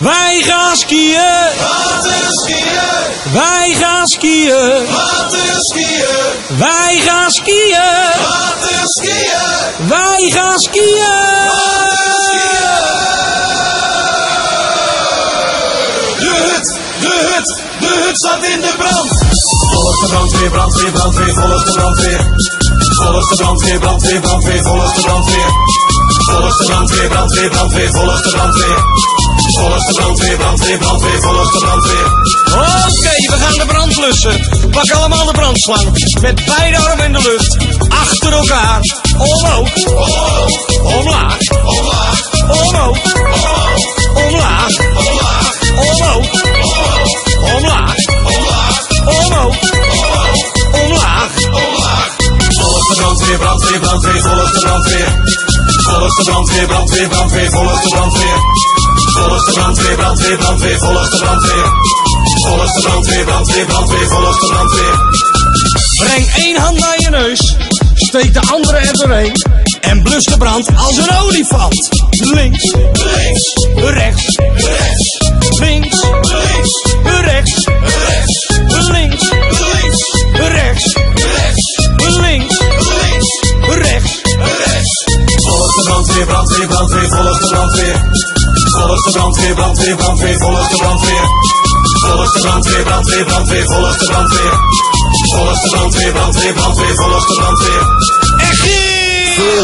Wij gaan skiën. Waterskiën, Wij gaan skiën. waterskiën, Wij gaan skiën. waterskiën, Wij gaan skiën. De hut, de hut, de hut staat in de brand. Volgt de brandweer, brandweer, brandweer, volgt de brandweer. Volgt de brandweer, brandweer, brandweer, volgt de brandweer. Volgt de brandweer, brandweer, brandweer, volgt de brandweer. Volgt de brandweer, brandweer, brandweer, volgt de brandweer. Oké, we gaan de brand blussen. Pak allemaal de brandslang. Met beide armen in de lucht. Achter elkaar. Omhoog. Omhoog, Omlaag. omlaag, Omhoog. omhoog, Omlaag. omlaag, Omhoog. omhoog, Omlaag. omlaag, Omhoog. Omlaag. omlaag. Volgt de brandweer, brandweer, brandweer, volgt de brandweer. Volgt de brandweer, brandweer, brandweer, volgt de brandweer. Volgt de brandweer, brandweer, brandweer, volgt de brandweer. Volgt de brandweer, brandweer, brandweer, volgt de brandweer. Breng één hand naar je neus. Steek de andere er doorheen. En blus de brand als een olifant. Links. Links, Rechts. rechts, Links. links, Rechts. rechts, Links. links, Rechts. rechts, Links. links, Rechts. rechts. Volgt de brandweer, brandweer, brandweer, volgt de brandweer. Volgt de brandweer, brandweer, brandweer, volgt de brandweer. Volgt de brandweer, brandweer, brandweer, volgt de brandweer. Volgt de brandweer, brandweer, brandweer, volgt de brandweer. Echt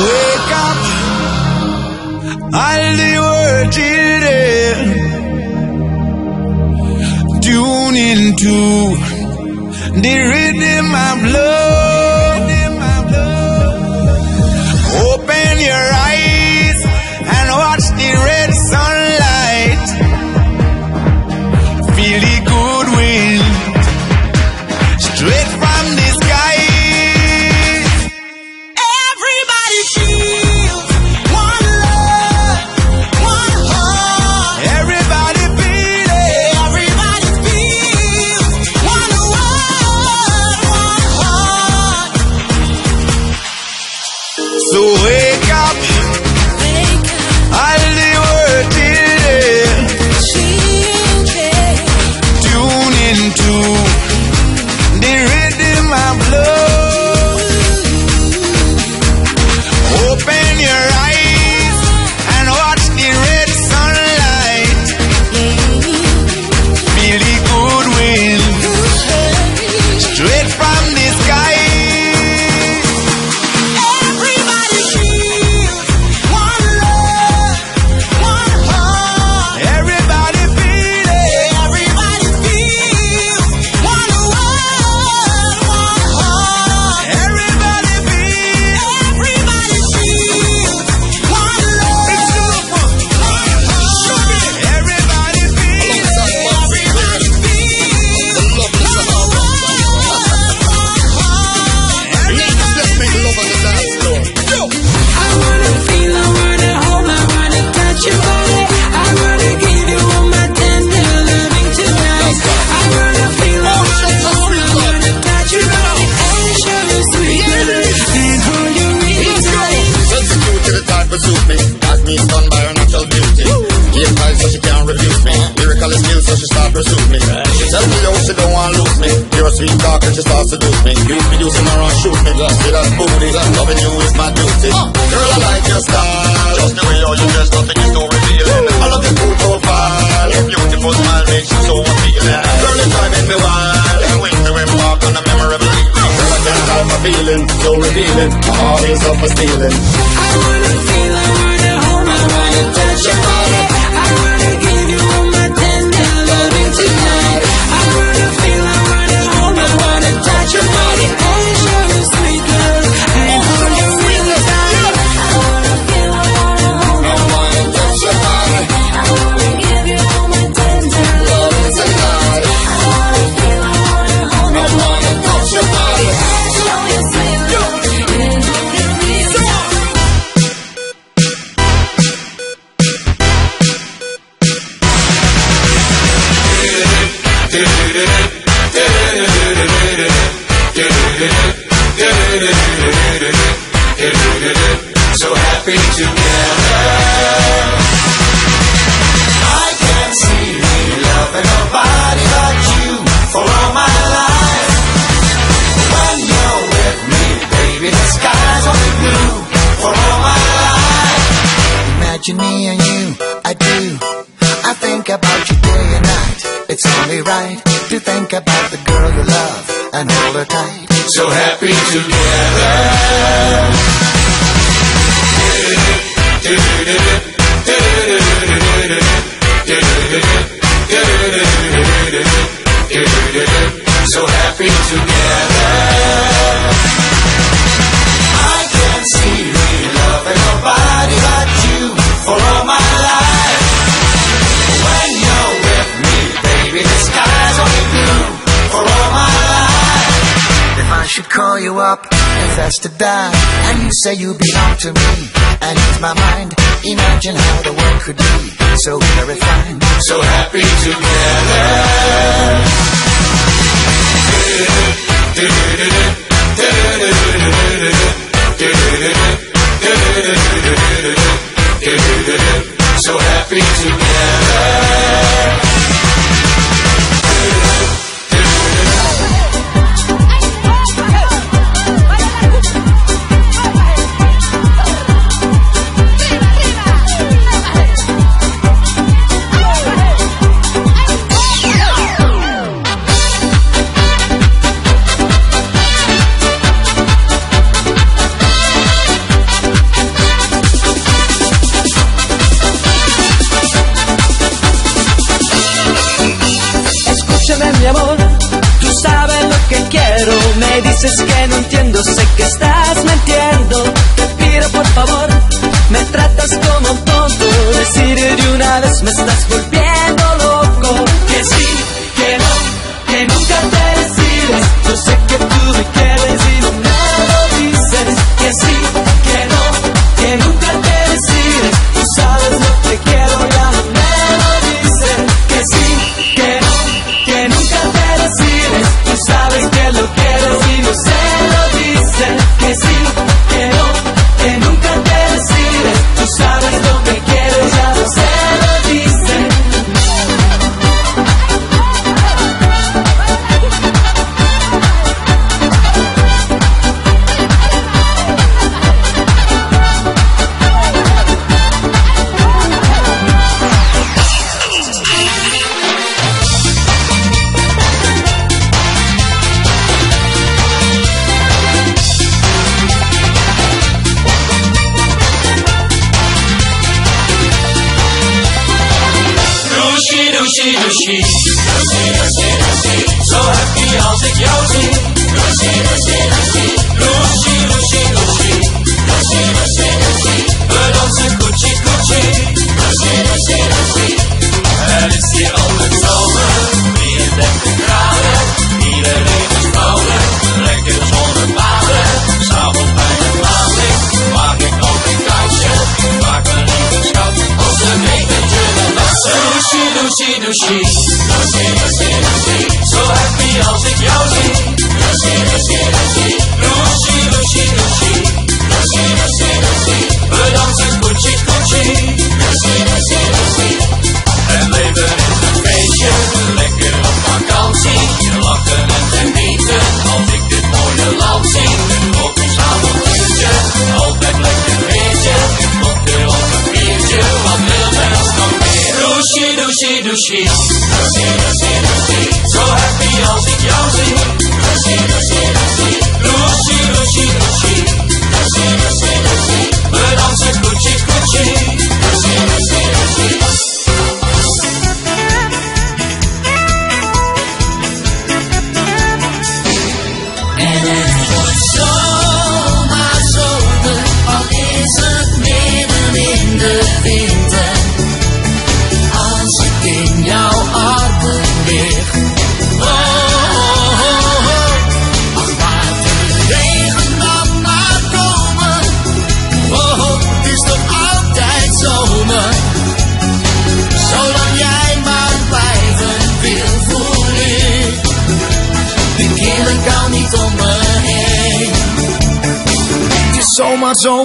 wake up, the world children, tune into the rhythm of love. Open your eyes 美丽谷。Feeling. So revealing. My heart is up for stealing. I wanna feel, I wanna hold, I wanna touch your body. Imagine how the world could be so very fine, so happy together.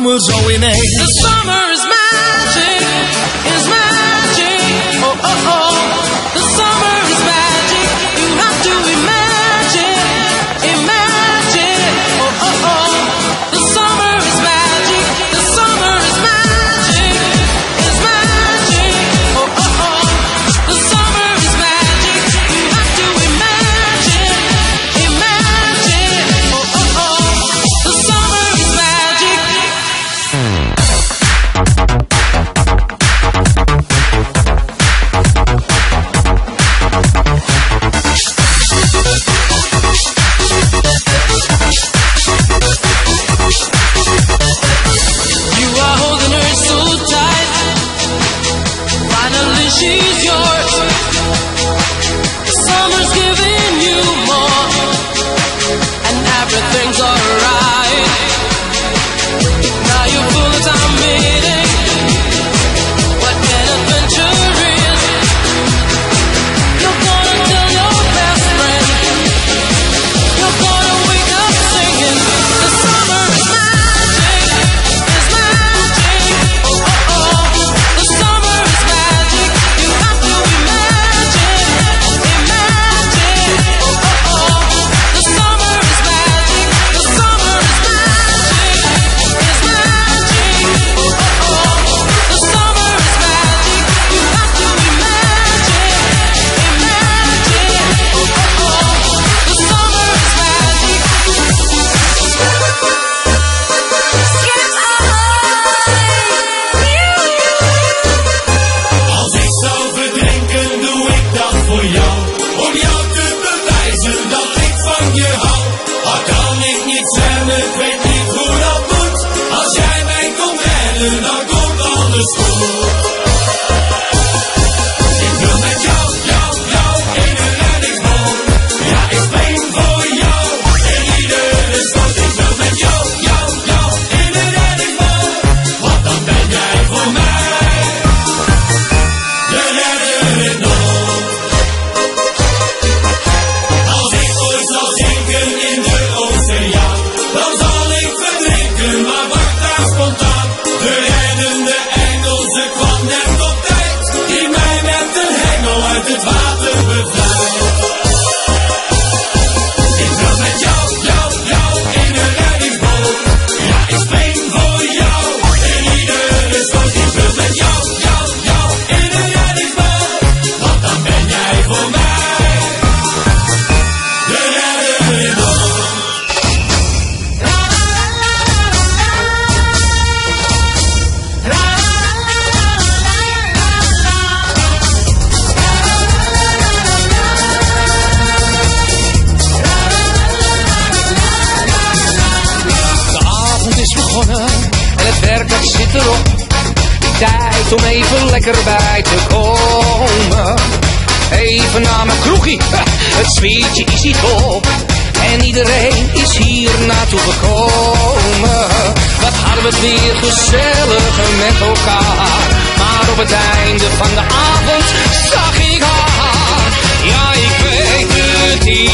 zomer zo ineens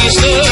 het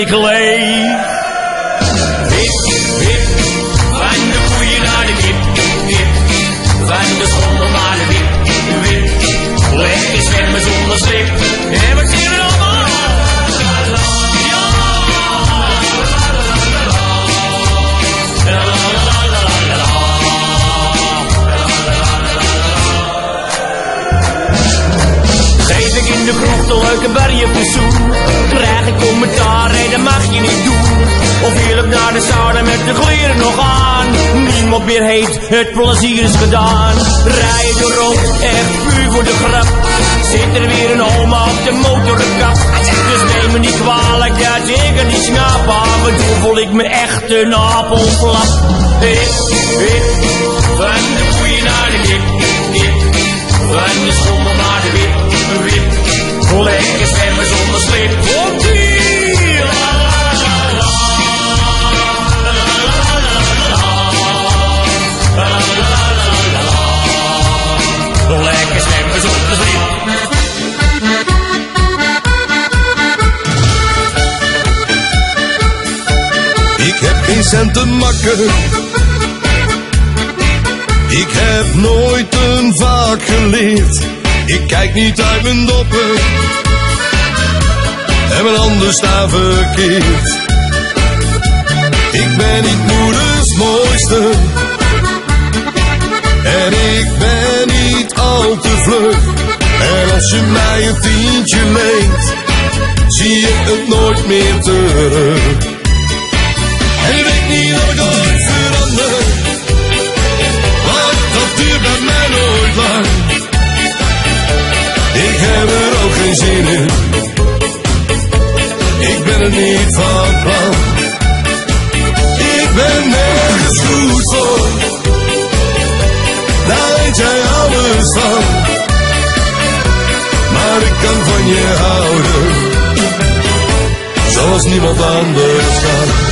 weer de sauna met de kleren nog aan. Niemand meer heeft, het plezier is gedaan. Rijden rond, echt puur voor de grap. Zit er weer een oma op de motorkap? Dus neem me niet kwalijk, ja zeker niet snap. Af en voel ik me echt een appelflap Hip, hip, van de koeien naar de kip, kip van de schommel naar de wip, wip. Lekker zwemmen zonder slip. Cent te makken. Ik heb nooit een vak geleerd. Ik kijk niet uit mijn doppen. En mijn handen staan verkeerd. Ik ben niet moeders mooiste. En ik ben niet al te vlug. En als je mij een tientje leent, zie je het nooit meer terug. Heb er ook geen zin in. Ik ben er niet van plan. Ik ben nergens goed voor. Daar weet jij alles van. Maar ik kan van je houden. Zoals niemand anders kan.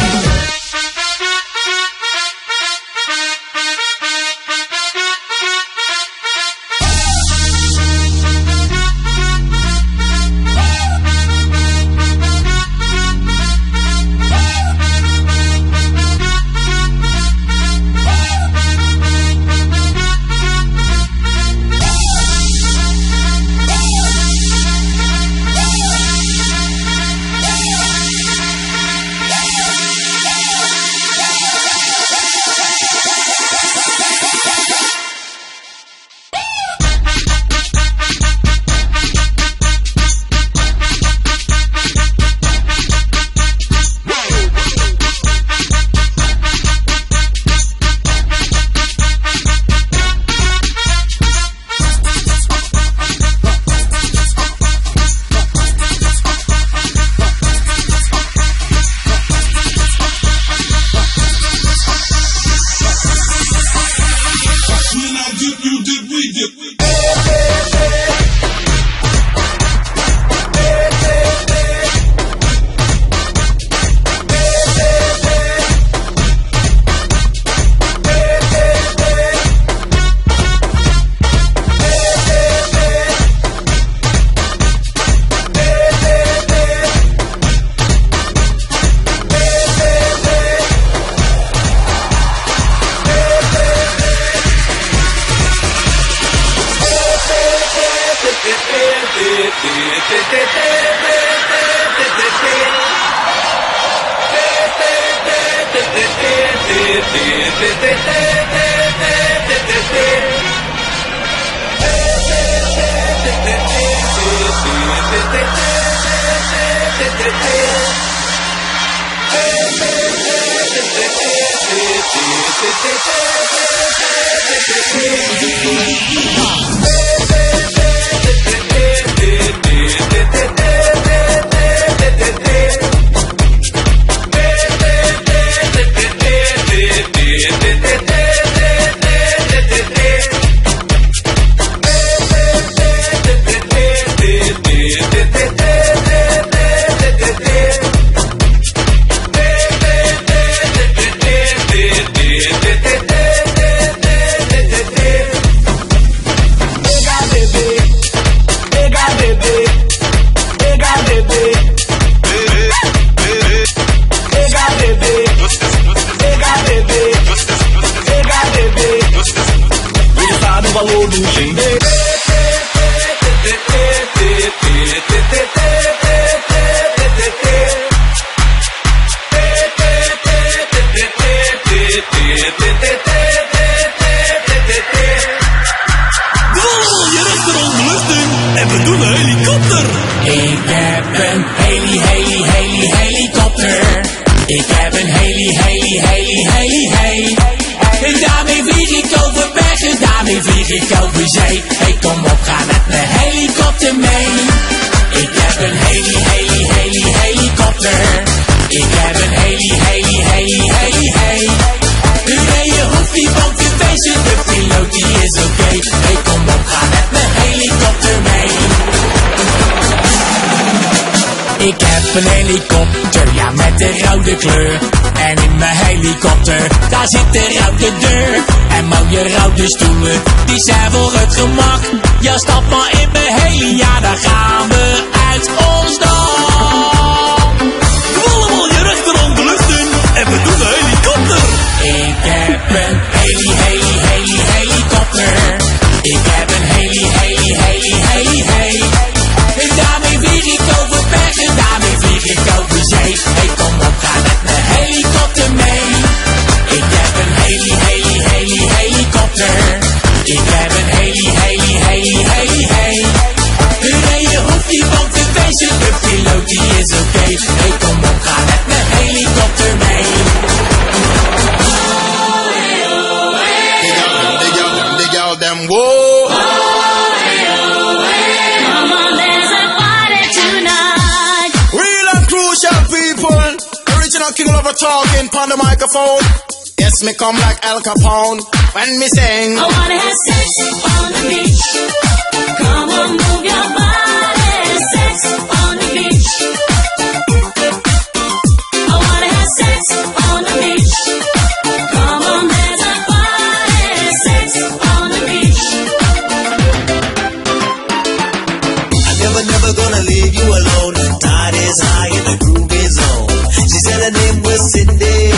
Daar zit een rode deur. En mooie rode stoelen, die zijn voor het gemak. Ja, stap maar in mijn heli, ja daar gaan we uit microphone. Yes, me come like Al Capone when me sing. I wanna have sex on the beach. Come on, move your body. Sex on the beach. I wanna have sex on the beach. Come on, there's a party. Sex on the beach. I'm never, never gonna leave you alone. Tide is high and the groove is on. She said her name was Cindy.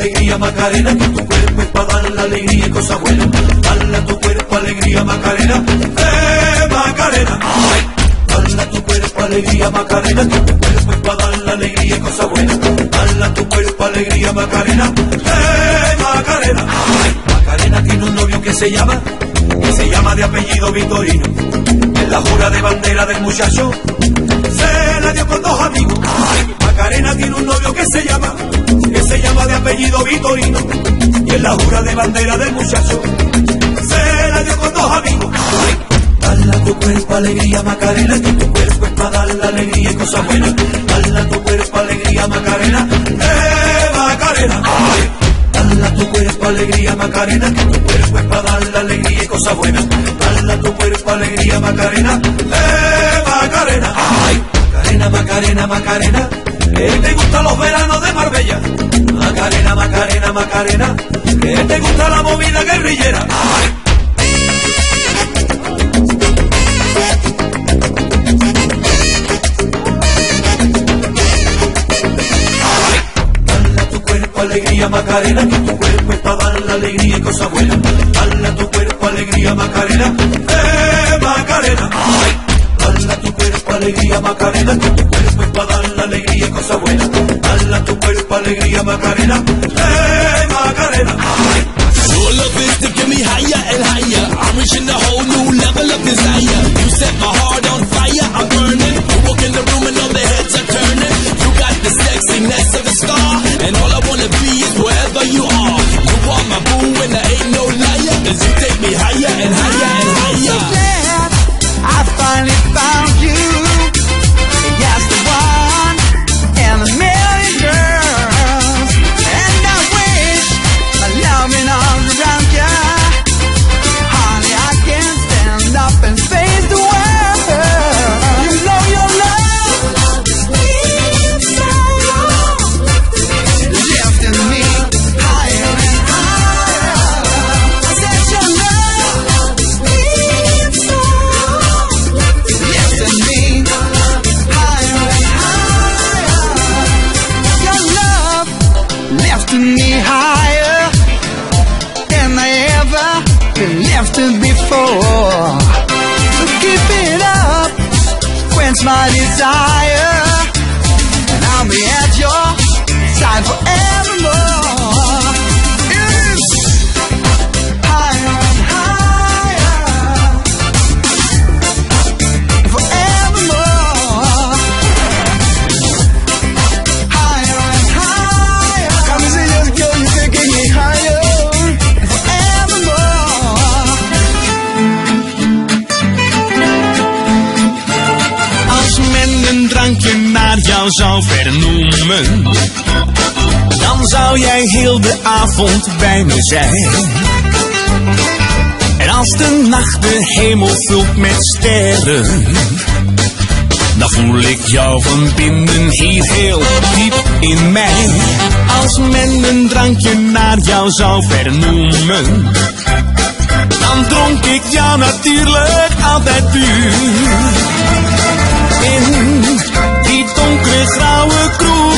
alegría Macarena, que tu cuerpo es para dar la alegría y cosas buenas. Tu cuerpo alegría Macarena, eh Macarena. Ay, dale a tu cuerpo alegría Macarena, tu cuerpo es para dar la alegría y cosas buenas. Tu cuerpo alegría Macarena, eh Macarena. Ay, Macarena tiene un novio que se llama, que se llama de apellido Vitorino. En la jura de bandera del muchacho, se la dio con dos amigos. Ay, Macarena tiene un novio que se llama, se llama de apellido Vitorino. Y en la jura de bandera del muchacho, se la dio con dos amigos. Ay, dale a tu cuerpo alegría Macarena, que tu cuerpo es para dar la alegría y cosas buenas. Dale a tu cuerpo alegría Macarena, eh Macarena. Ay, dale a tu cuerpo alegría Macarena, que tu cuerpo es para dar la alegría y cosas buenas. Dale a tu cuerpo alegría Macarena, eh Macarena. Ay, Macarena, Macarena, Macarena. Que te gustan los veranos de Marbella. Macarena, Macarena, Macarena. Que te gusta la movida guerrillera. Alegría Macarena, que tu cuerpo es para dar la alegría y cosas buenas. Dale a tu cuerpo alegría Macarena, eh Macarena. Ay, dale a tu cuerpo alegría Macarena, que tu cuerpo es para dar la alegría y cosas buenas. Dale a tu cuerpo alegría Macarena, eh Macarena. Your love is to get me higher and higher. I'm reaching a whole new level I avond bij me zijn. En als de nacht de hemel vult met sterren, dan voel ik jou van binnen hier heel diep in mij. Als men een drankje naar jou zou vernoemen, dan dronk ik jou natuurlijk altijd puur. In die donkere grauwe kroeg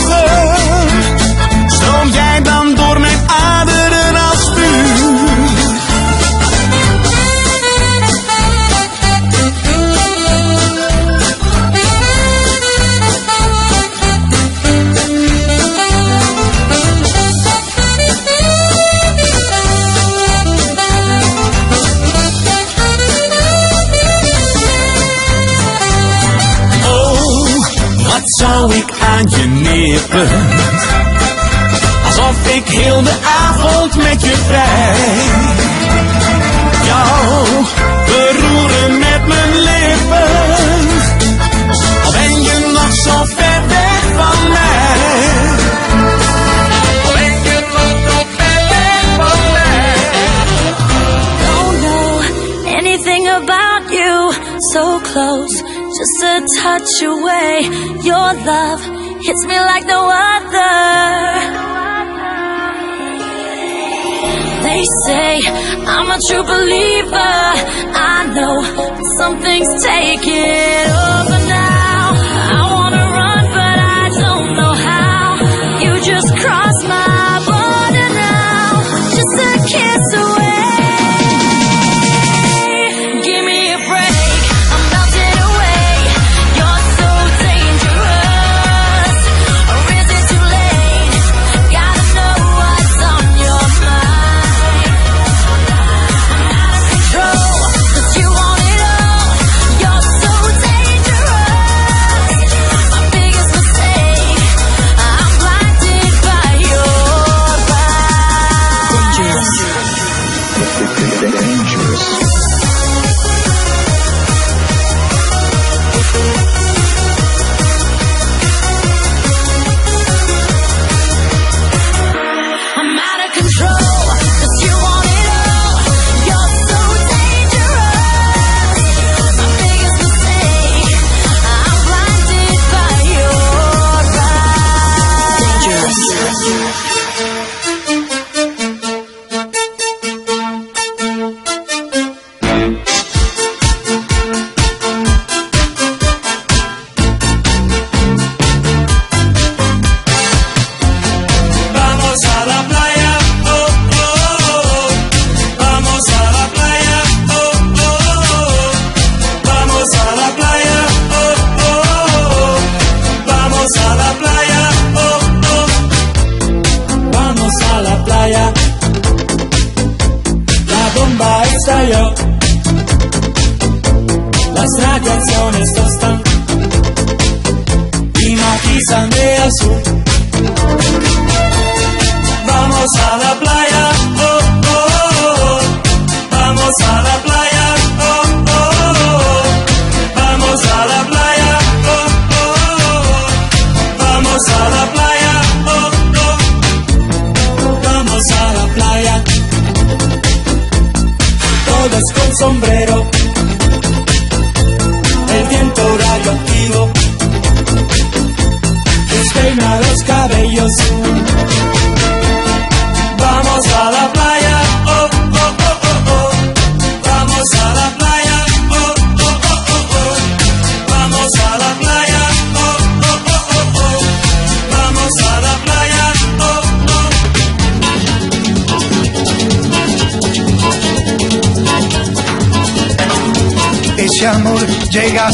ik aan je nippen. Alsof ik heel de avond met je vrij. Jou beroeren met mijn lippen. Al ben je nog zo ver weg van mij. Al ben je nog zo ver weg van mij. Oh, Don't know anything about you. So close, just a touch away. your love hits me like no other. They say I'm a true believer. I know something's taken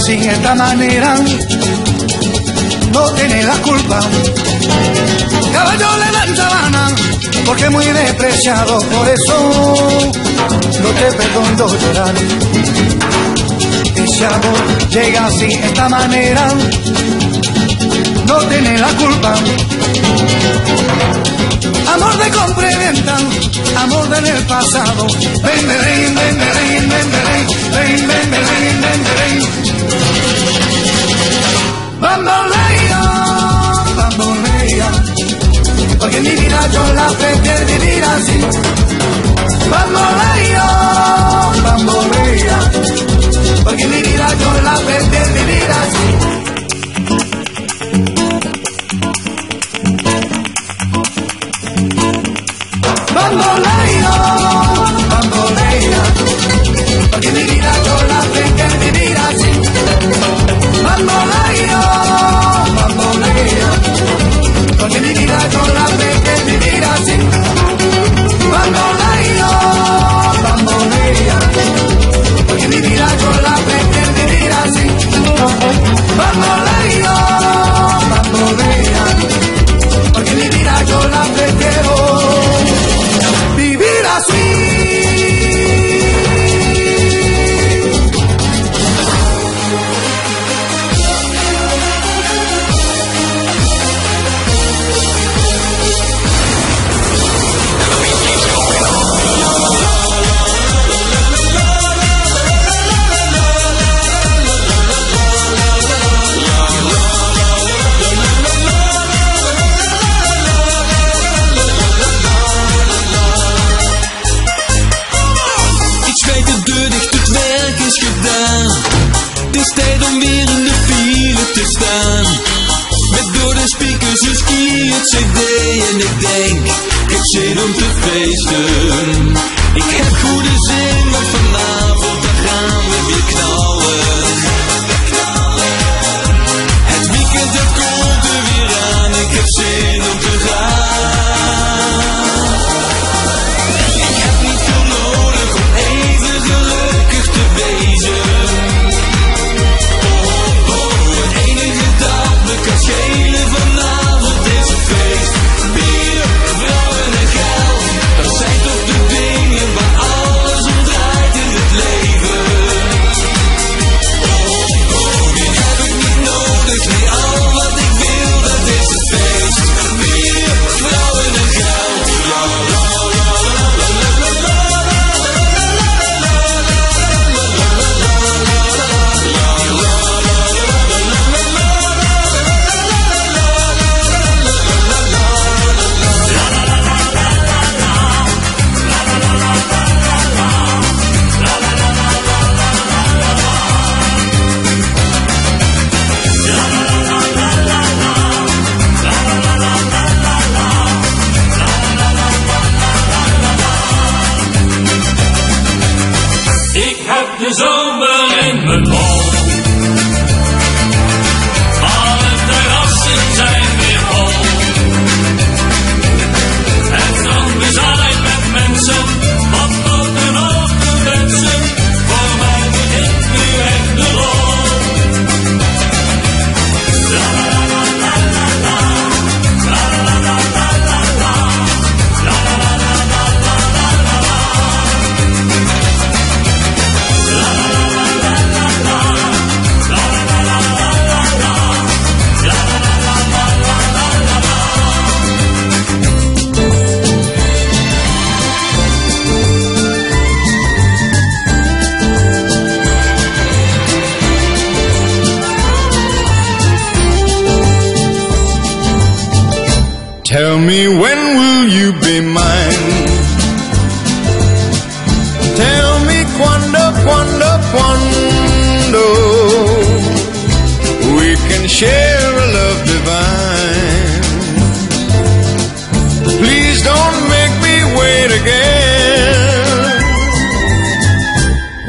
sin esta manera no tiene la culpa. Caballo le dan sabana porque es muy despreciado, por eso no te perdono llorar. Ese amor llega así, esta manera no tiene la culpa. Amor de compra y venta, amor del de pasado. Ven, ven, ven, ven, ven, ven, ven, ven, ven, ven, ven, Bambolea, porque mi vida yo la pretendí vivir así. Bambolea, bambolea, porque mi vida yo la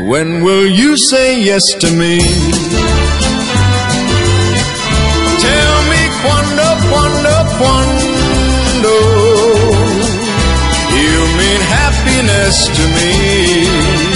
When will you say yes to me? Tell me quando, quando, quando? You mean happiness to me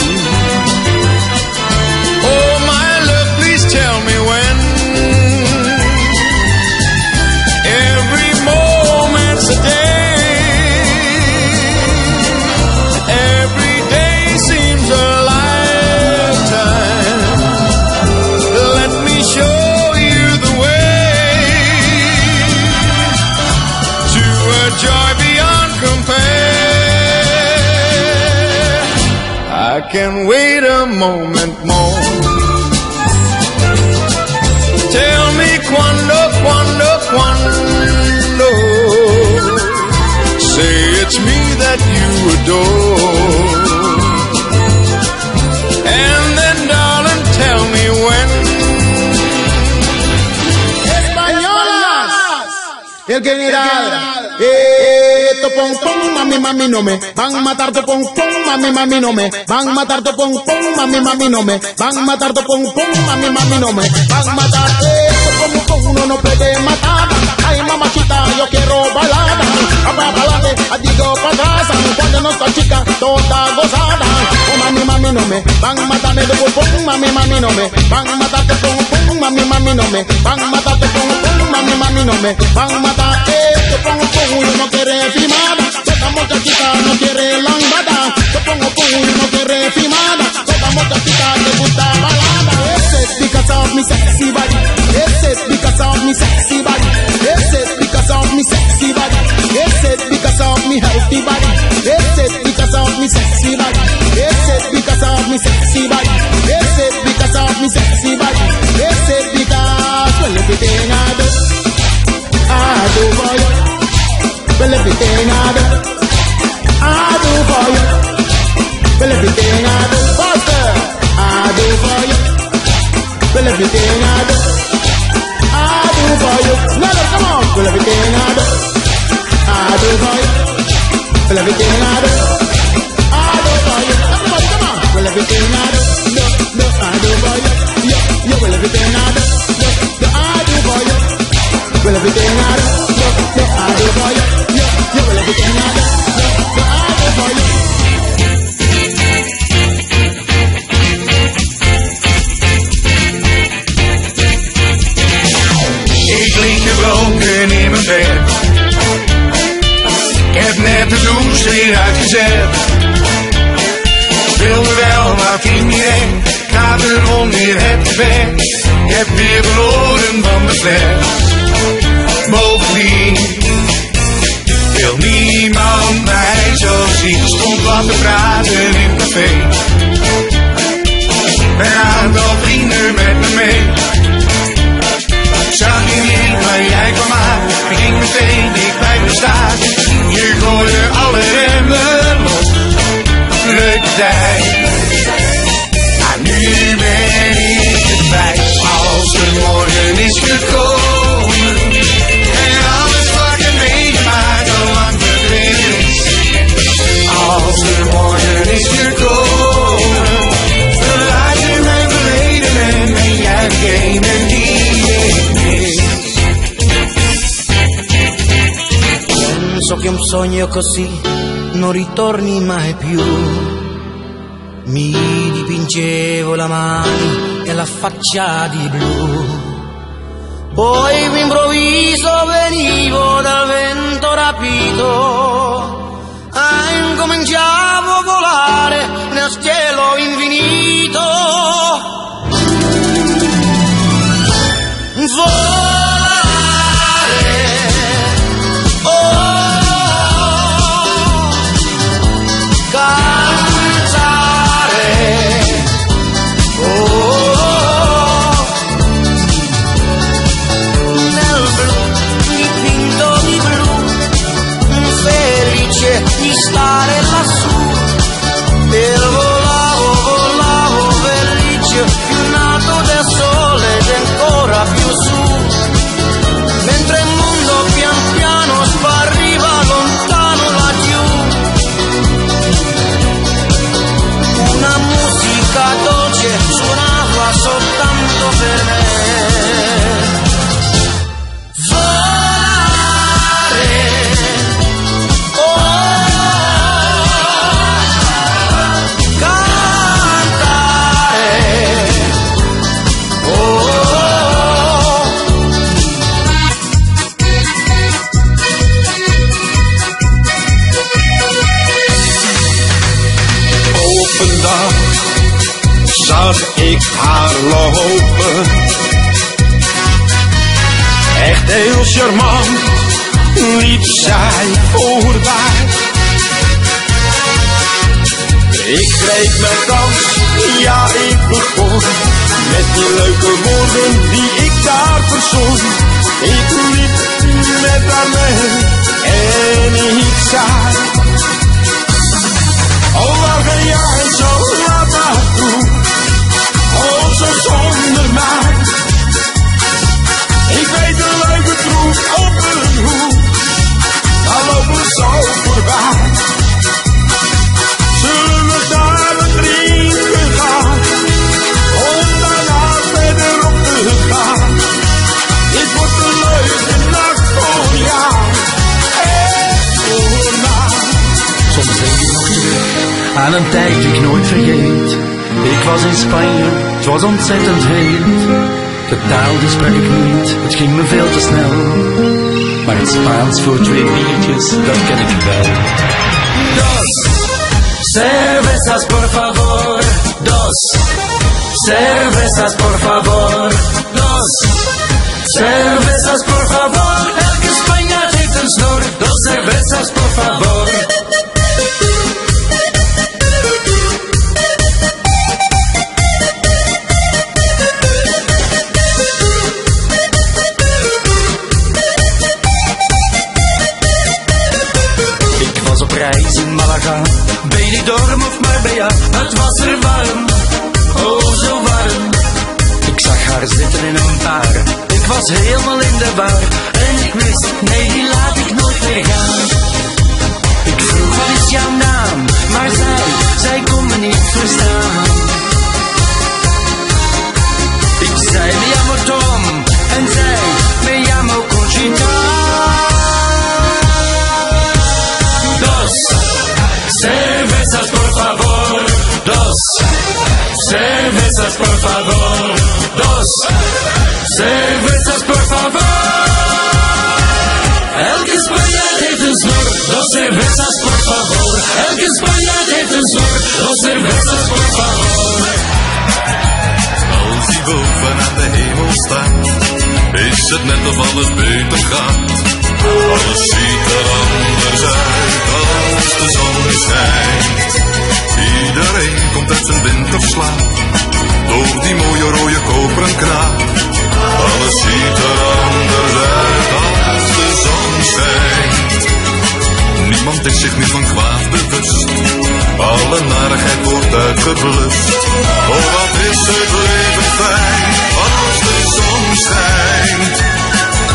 can wait a moment more. Tell me quando, quando, quando. Say it's me that you adore. And then, darling, tell me when. Españolas, el general. Eh, tu pom pom, mami, mami, no me van a matar tu pom pom, mami, mami, no me van a matar tu pom pom, mami, mami, no me van a matar tu pom pom, mami, mami, no me van a matar. Pom pom, uno no puede matar. Ay, mamachita, yo quiero balada. Abra balade, digo para atrás. Cuando no está chica, toda gozada. Oh, mami, mami, no me van a matarme tu pom pom, mami, mami, no me van a matar tu pom pom, mami, mami, no me van a matar tu pom pom, mami, mami, no me van a matar. Tu pom pom, uno no quiere firmada. Esta muchachita no quiere lambada. Te pongo pum y no quiere firmada. Esta muchachita te gusta balada. Ese es because of me sexy body. Ese es because of me sexy body. Ese es because of me sexy body. Ese es because of me healthy body. Ese es because of me sexy body. Ese es because of me sexy body. Ese es because of me sexy body. Ese così non ritorni mai più. Mi dipingevo la mano e la faccia di blu. Poi improvviso venivo dal vento rapito. Ah, incominciavo a volare nel cielo lopen. Echt heel charmant liep zij voorbij. Ik greep mijn kans, ja ik begon Met die leuke woorden die ik daar verzon Ik liep met haar mee en ik zei Oh waar ga jij aan een tijd die ik nooit vergeet. Ik was in Spanje, het was ontzettend heet. De taal die sprak ik niet, het ging me veel te snel. Maar het Spaans voor twee biertjes, dat ken ik wel. Dos cervezas por favor, dos cervezas por favor, dos cervezas por favor. Elke Spanjaard heeft een snor, dos cervezas por favor. Het net of alles beter gaat. Alles ziet er anders uit als de zon schijnt. Iedereen komt uit zijn winterslaap, door die mooie rode koperen kraag. Alles ziet er anders uit als de zon schijnt. Niemand is zich nu van kwaad bewust. Alle narigheid wordt uitgeblust. Oh, wat is het leven fijn als de zon schijnt.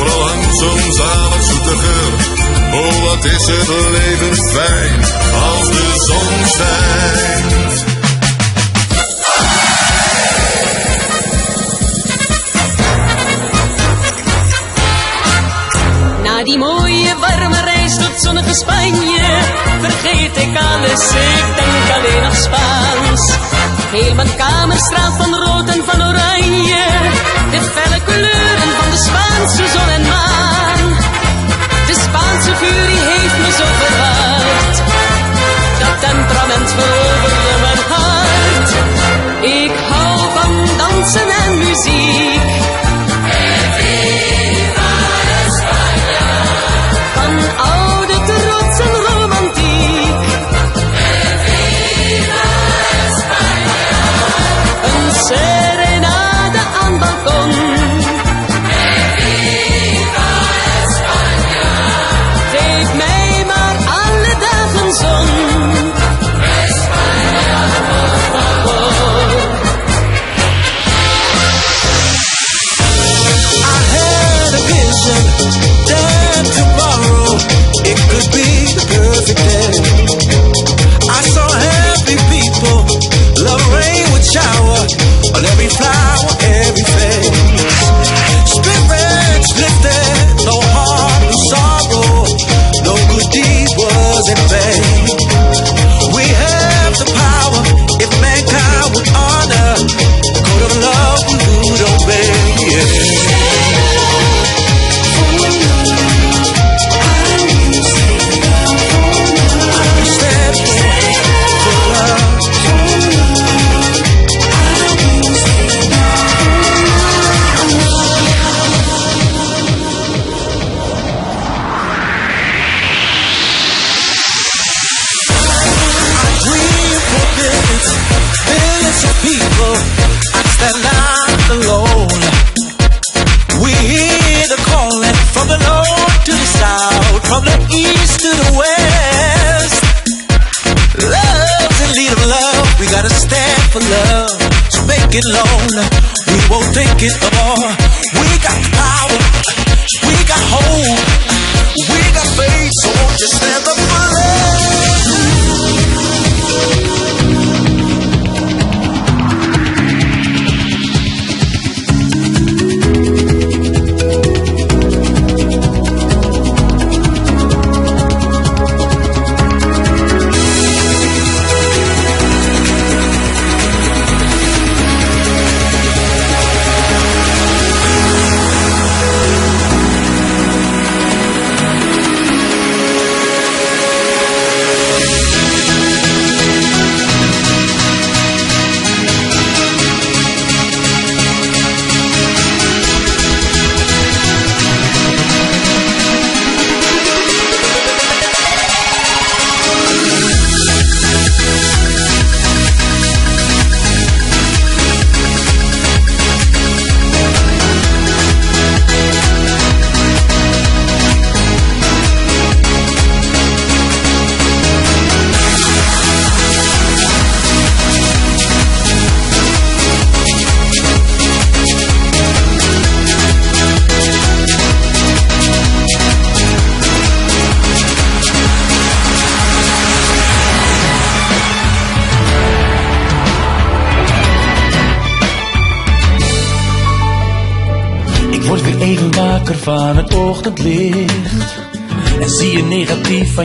Overal hangt zo'n zalig zoete geur. Oh, wat is het leven fijn als de zon schijnt. Na die mooie warme reis tot zonnige Spanje vergeet ik alles, ik denk alleen nog Spaans. Heel mijn kamer straalt van rood en van oranje, de felle kleuren van de Spaanse zon en maan. De Spaanse furie heeft me zo verhard, dat temperament veroverde mijn hart. Ik hou van dansen en muziek.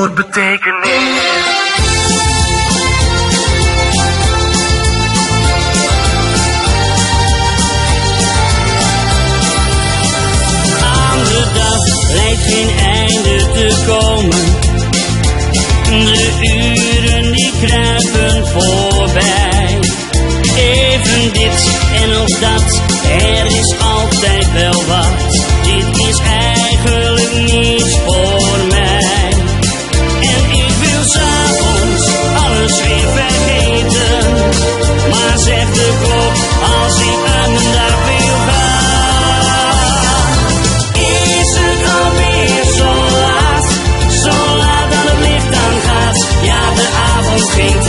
Aan de dag lijkt geen einde te komen. De uren die kruipen voorbij. Even dit en nog dat, er is altijd wel wat. Dit is eigenlijk niets.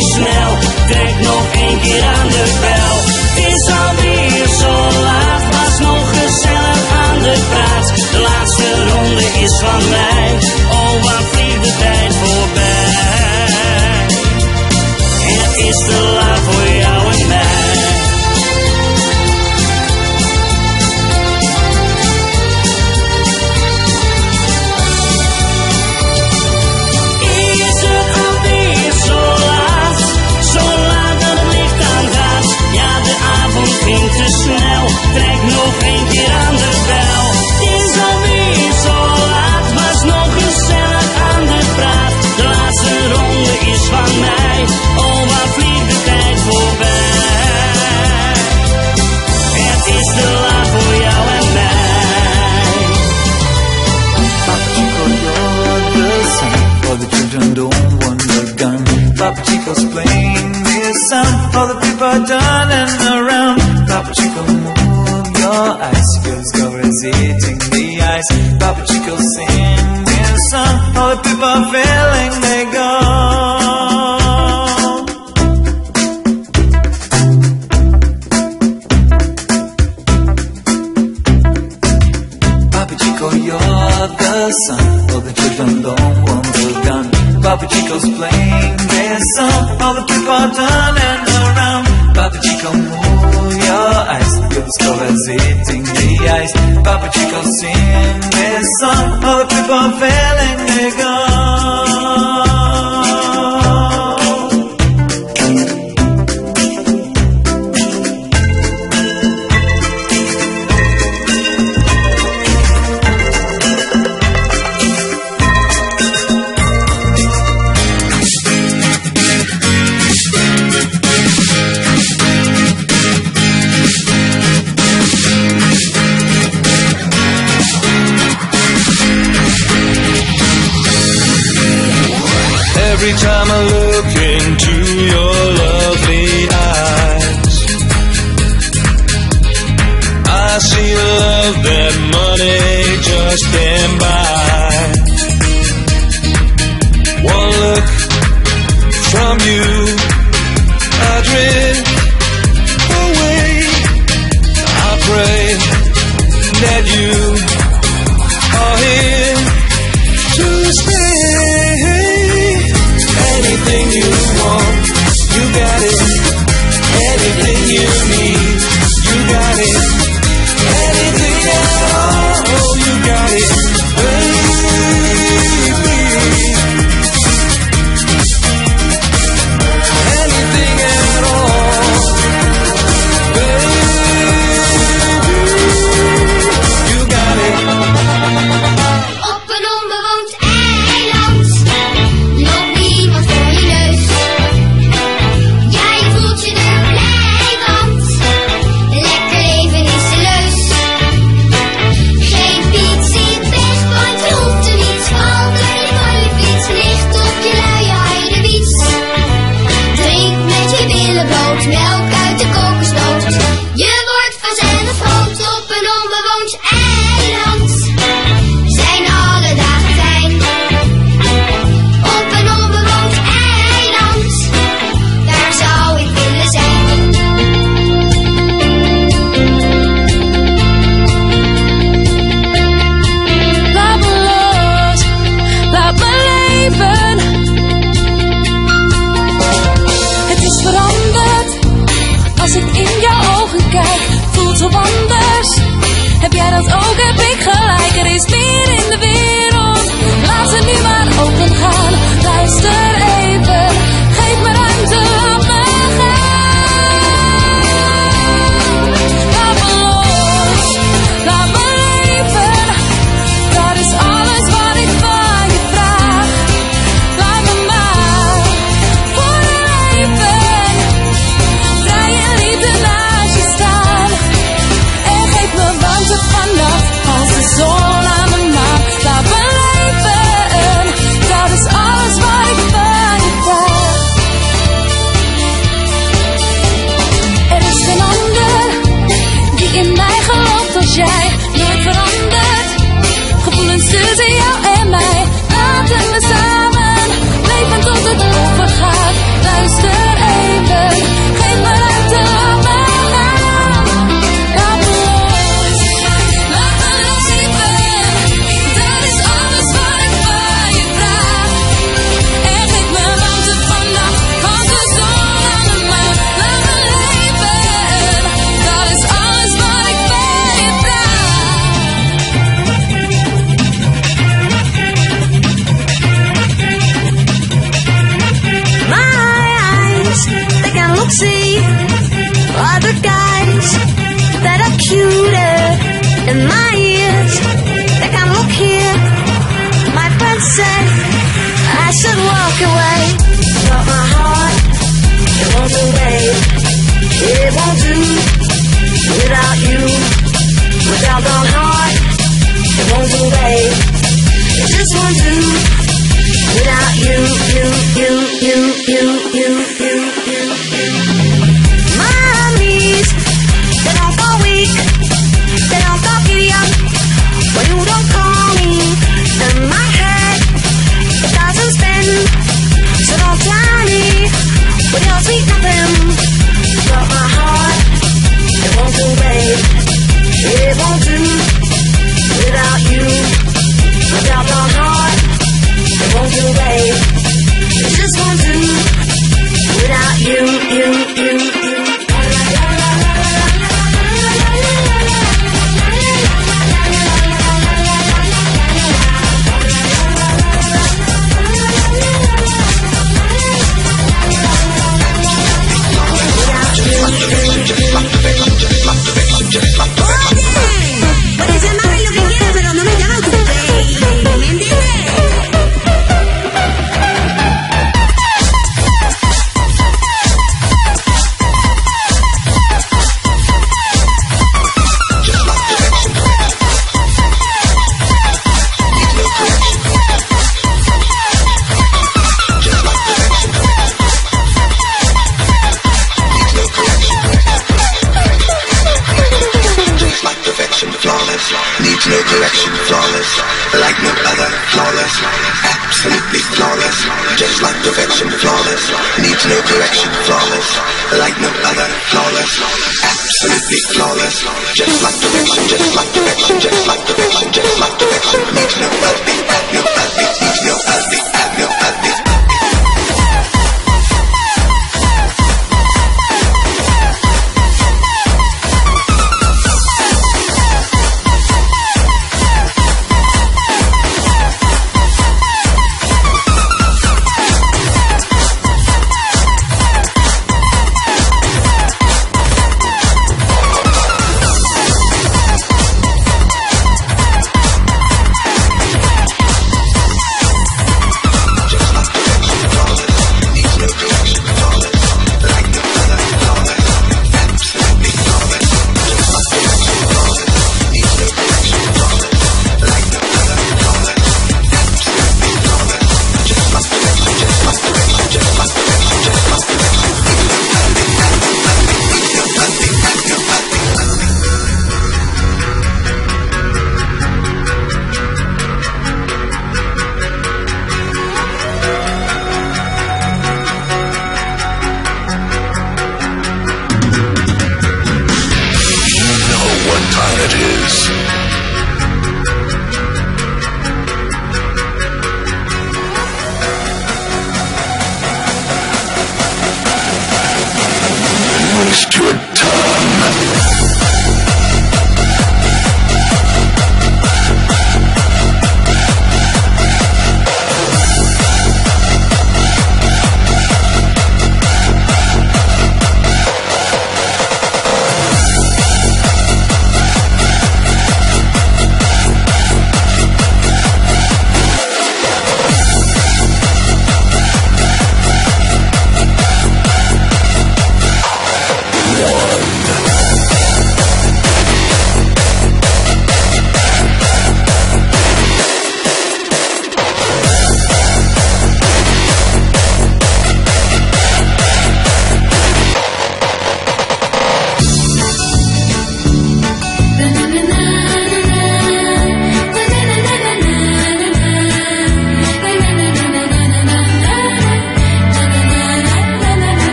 te. Denk nog één keer aan de bel. Het is alweer zo laat, was nog gezellig aan de praat. De laatste ronde is van mij. fever turning around. Papa Chico, move your eyes. Girls go resisting the ice. Papa Chico, sing this song. All the people feeling they go. Flawless. Absolutely flawless. Just like perfection, flawless. Needs no correction, flawless. Like no other, flawless. Absolutely flawless. Just like perfection, just like perfection, just like perfection, just like perfection. Needs no ugly, no ugly, needs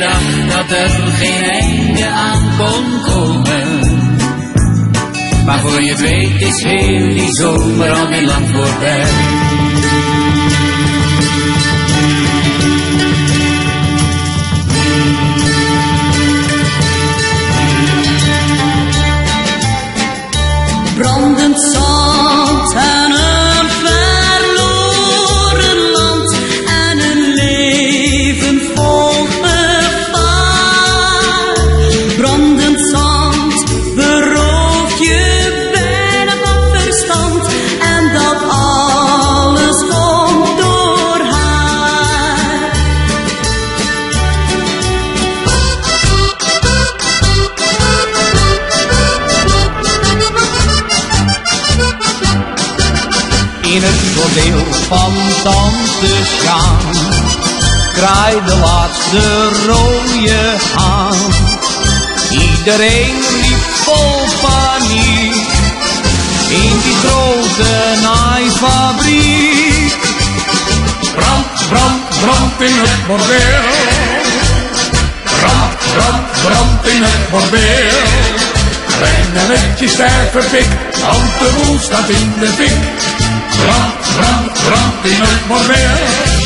dat er geen einde aan kon komen. Maar voor je weet is heel die zomer alweer lang voorbij. Brandend. Iedereen riep vol paniek in die grote naaifabriek. Brand, brand, brand in het bordeel. Brand, brand, brand in het bordeel. Rennen met je stijve pik, want de boel staat in de fik. Brand, brand, brand in het bordeel.